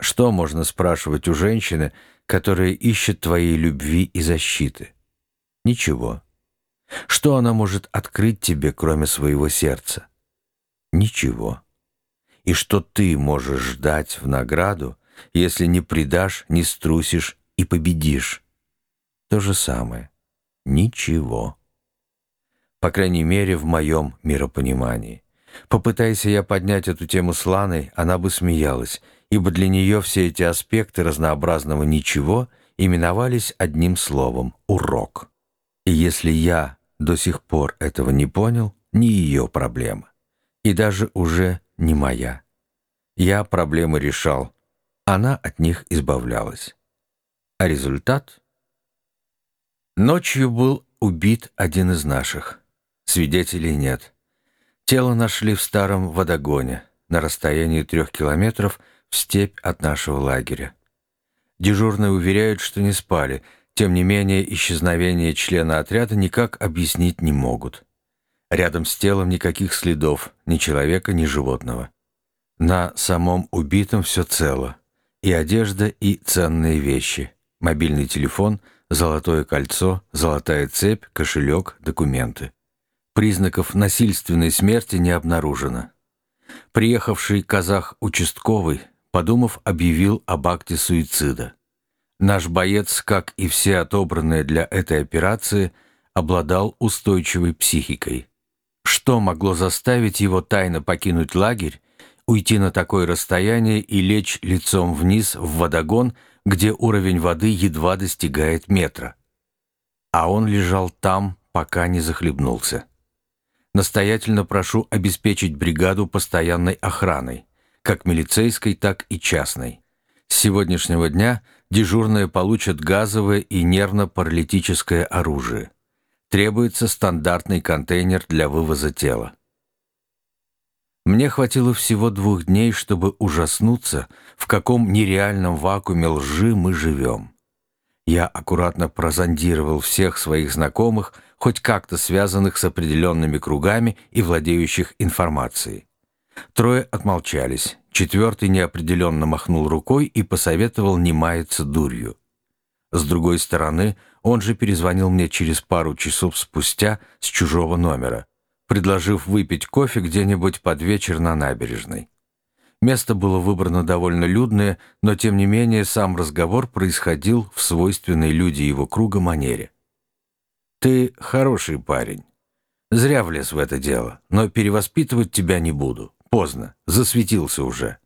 Что можно спрашивать у женщины, которая ищет твоей любви и защиты? Ничего. Что она может открыть тебе, кроме своего сердца? Ничего. И что ты можешь ждать в награду, если не предашь, не струсишь и победишь? То же самое. Ничего. По крайней мере, в моем миропонимании. Попытайся я поднять эту тему с Ланой, она бы смеялась, ибо для нее все эти аспекты разнообразного ничего именовались одним словом — урок. И если я до сих пор этого не понял, не ее проблема. И даже уже не моя. Я проблемы решал, она от них избавлялась. А результат? Ночью был убит один из наших. Свидетелей нет. Тело нашли в старом водогоне, на расстоянии трех километров в степь от нашего лагеря. Дежурные уверяют, что не спали, тем не менее исчезновение члена отряда никак объяснить не могут. Рядом с телом никаких следов, ни человека, ни животного. На самом убитом все цело. И одежда, и ценные вещи. Мобильный телефон, золотое кольцо, золотая цепь, кошелек, документы. Признаков насильственной смерти не обнаружено. Приехавший казах участковый, подумав, объявил об акте суицида. Наш боец, как и все отобранные для этой операции, обладал устойчивой психикой. Что могло заставить его тайно покинуть лагерь, уйти на такое расстояние и лечь лицом вниз в водогон, где уровень воды едва достигает метра? А он лежал там, пока не захлебнулся. Настоятельно прошу обеспечить бригаду постоянной охраной, как милицейской, так и частной. С сегодняшнего дня дежурные получат газовое и нервно-паралитическое оружие требуется стандартный контейнер для вывоза тела. Мне хватило всего двух дней, чтобы ужаснуться, в каком нереальном вакууме лжи мы живем. Я аккуратно прозондировал всех своих знакомых, хоть как-то связанных с определенными кругами и владеющих информацией. Трое отмолчались, четвертый неопределенно махнул рукой и посоветовал не маяться дурью. С другой стороны, он же перезвонил мне через пару часов спустя с чужого номера, предложив выпить кофе где-нибудь под вечер на набережной. Место было выбрано довольно людное, но тем не менее сам разговор происходил в свойственной люди его круга манере. «Ты хороший парень. Зря влез в это дело, но перевоспитывать тебя не буду. Поздно, засветился уже.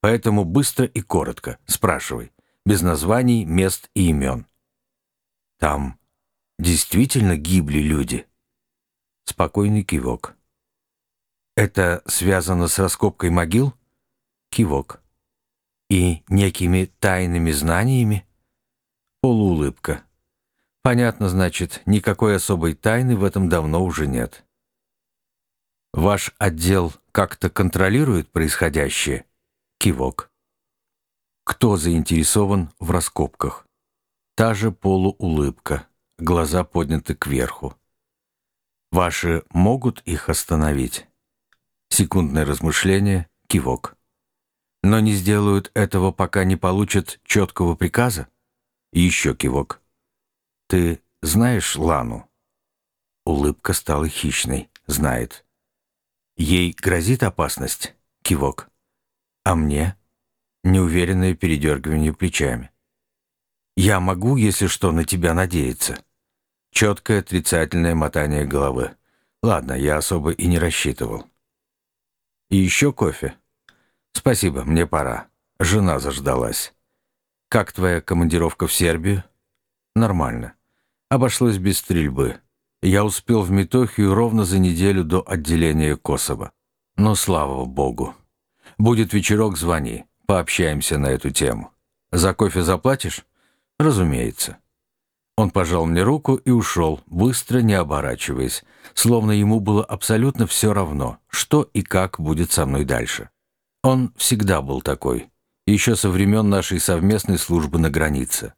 Поэтому быстро и коротко спрашивай без названий, мест и имен. Там действительно гибли люди. Спокойный кивок. Это связано с раскопкой могил? Кивок. И некими тайными знаниями? Полуулыбка. Понятно, значит, никакой особой тайны в этом давно уже нет. Ваш отдел как-то контролирует происходящее? Кивок. Кто заинтересован в раскопках? Та же полуулыбка, глаза подняты кверху. Ваши могут их остановить? Секундное размышление, кивок. Но не сделают этого, пока не получат четкого приказа? Еще кивок. Ты знаешь Лану? Улыбка стала хищной. Знает. Ей грозит опасность? Кивок. А мне? неуверенное передергивание плечами. «Я могу, если что, на тебя надеяться». Четкое отрицательное мотание головы. «Ладно, я особо и не рассчитывал». «И еще кофе?» «Спасибо, мне пора. Жена заждалась». «Как твоя командировка в Сербию?» «Нормально. Обошлось без стрельбы. Я успел в Метохию ровно за неделю до отделения Косово. Но слава богу. Будет вечерок, звони. Пообщаемся на эту тему. За кофе заплатишь? Разумеется. Он пожал мне руку и ушел, быстро не оборачиваясь, словно ему было абсолютно все равно, что и как будет со мной дальше. Он всегда был такой, еще со времен нашей совместной службы на границе.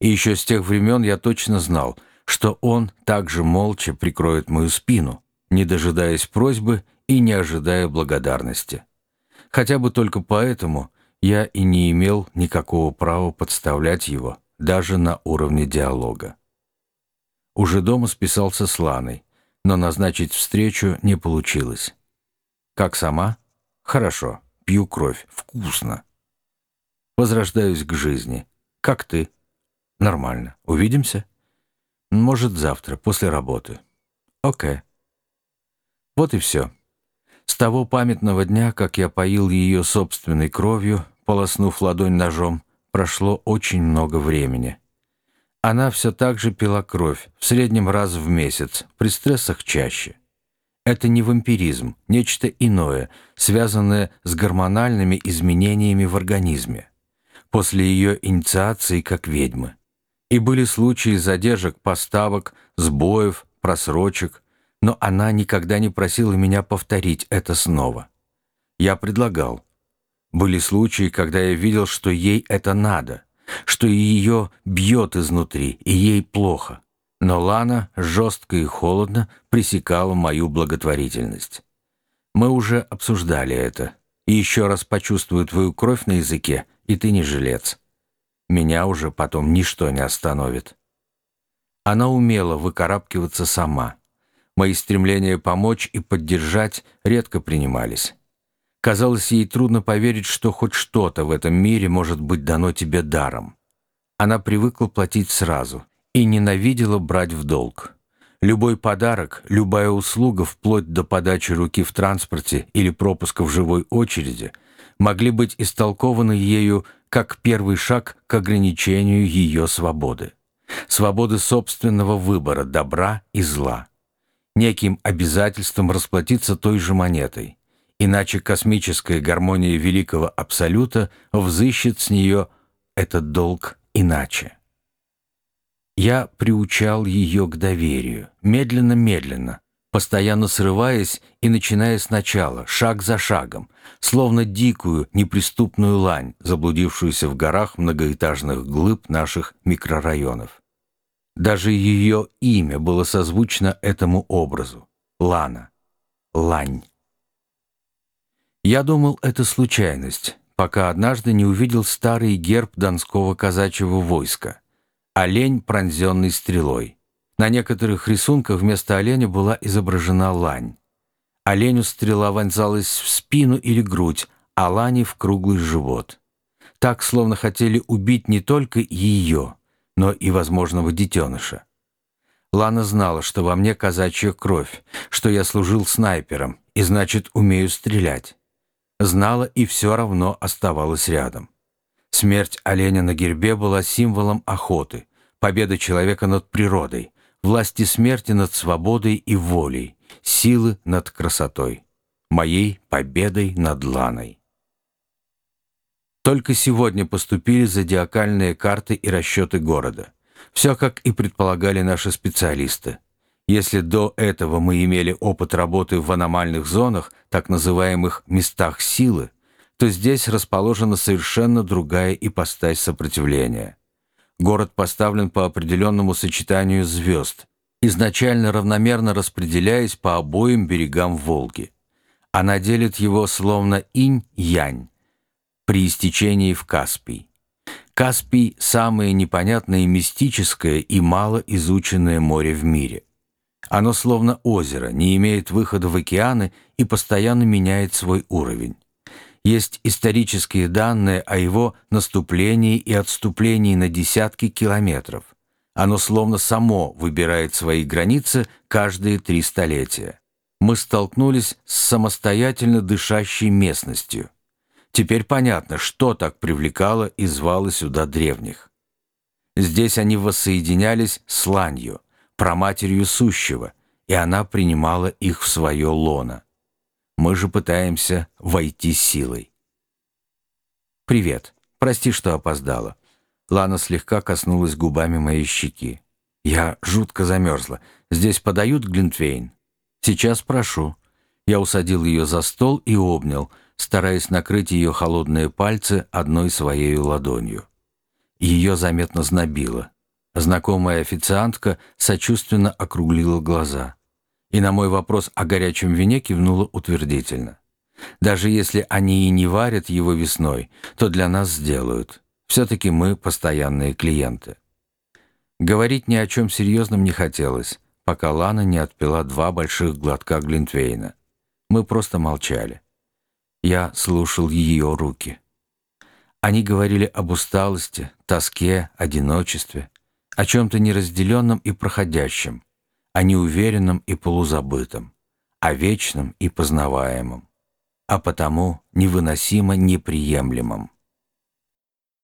И еще с тех времен я точно знал, что он также молча прикроет мою спину, не дожидаясь просьбы и не ожидая благодарности. Хотя бы только поэтому я и не имел никакого права подставлять его, даже на уровне диалога. Уже дома списался с Ланой, но назначить встречу не получилось. Как сама? Хорошо. Пью кровь. Вкусно. Возрождаюсь к жизни. Как ты? Нормально. Увидимся? Может, завтра, после работы. Окей. Вот и все. С того памятного дня, как я поил ее собственной кровью, полоснув ладонь ножом, прошло очень много времени. Она все так же пила кровь, в среднем раз в месяц, при стрессах чаще. Это не вампиризм, нечто иное, связанное с гормональными изменениями в организме. После ее инициации как ведьмы. И были случаи задержек поставок, сбоев, просрочек, но она никогда не просила меня повторить это снова. Я предлагал. Были случаи, когда я видел, что ей это надо, что ее бьет изнутри, и ей плохо. Но Лана жестко и холодно пресекала мою благотворительность. Мы уже обсуждали это. И еще раз почувствую твою кровь на языке, и ты не жилец. Меня уже потом ничто не остановит. Она умела выкарабкиваться сама. Мои стремления помочь и поддержать редко принимались. Казалось, ей трудно поверить, что хоть что-то в этом мире может быть дано тебе даром. Она привыкла платить сразу и ненавидела брать в долг. Любой подарок, любая услуга, вплоть до подачи руки в транспорте или пропуска в живой очереди, могли быть истолкованы ею как первый шаг к ограничению ее свободы. Свободы собственного выбора добра и зла. Неким обязательством расплатиться той же монетой – Иначе космическая гармония великого Абсолюта взыщет с нее этот долг иначе. Я приучал ее к доверию, медленно-медленно, постоянно срываясь и начиная сначала, шаг за шагом, словно дикую, неприступную лань, заблудившуюся в горах многоэтажных глыб наших микрорайонов. Даже ее имя было созвучно этому образу — Лана, Лань. Я думал, это случайность, пока однажды не увидел старый герб донского казачьего войска. Олень, пронзенный стрелой. На некоторых рисунках вместо оленя была изображена лань. Оленю стрела вонзалась в спину или грудь, а лани в круглый живот. Так, словно хотели убить не только ее, но и возможного детеныша. Лана знала, что во мне казачья кровь, что я служил снайпером и, значит, умею стрелять знала и все равно оставалась рядом. Смерть оленя на гербе была символом охоты, победы человека над природой, власти смерти над свободой и волей, силы над красотой, моей победой над Ланой. Только сегодня поступили зодиакальные карты и расчеты города. Все, как и предполагали наши специалисты. Если до этого мы имели опыт работы в аномальных зонах, так называемых «местах силы», то здесь расположена совершенно другая ипостась сопротивления. Город поставлен по определенному сочетанию звезд, изначально равномерно распределяясь по обоим берегам Волги. Она делит его словно инь-янь при истечении в Каспий. Каспий – самое непонятное мистическое и мало изученное море в мире – оно словно озеро, не имеет выхода в океаны и постоянно меняет свой уровень. Есть исторические данные о его наступлении и отступлении на десятки километров. Оно словно само выбирает свои границы каждые три столетия. Мы столкнулись с самостоятельно дышащей местностью. Теперь понятно, что так привлекало и звало сюда древних. Здесь они воссоединялись с ланью – проматерью сущего, и она принимала их в свое лоно. Мы же пытаемся войти силой. «Привет. Прости, что опоздала». Лана слегка коснулась губами моей щеки. «Я жутко замерзла. Здесь подают глинтвейн?» «Сейчас прошу». Я усадил ее за стол и обнял, стараясь накрыть ее холодные пальцы одной своей ладонью. Ее заметно знобило. Знакомая официантка сочувственно округлила глаза и на мой вопрос о горячем вине кивнула утвердительно. Даже если они и не варят его весной, то для нас сделают. Все-таки мы постоянные клиенты. Говорить ни о чем серьезном не хотелось, пока Лана не отпила два больших глотка Глинтвейна. Мы просто молчали. Я слушал ее руки. Они говорили об усталости, тоске, одиночестве, о чем-то неразделенном и проходящем, о неуверенном и полузабытом, о вечном и познаваемом, а потому невыносимо неприемлемом.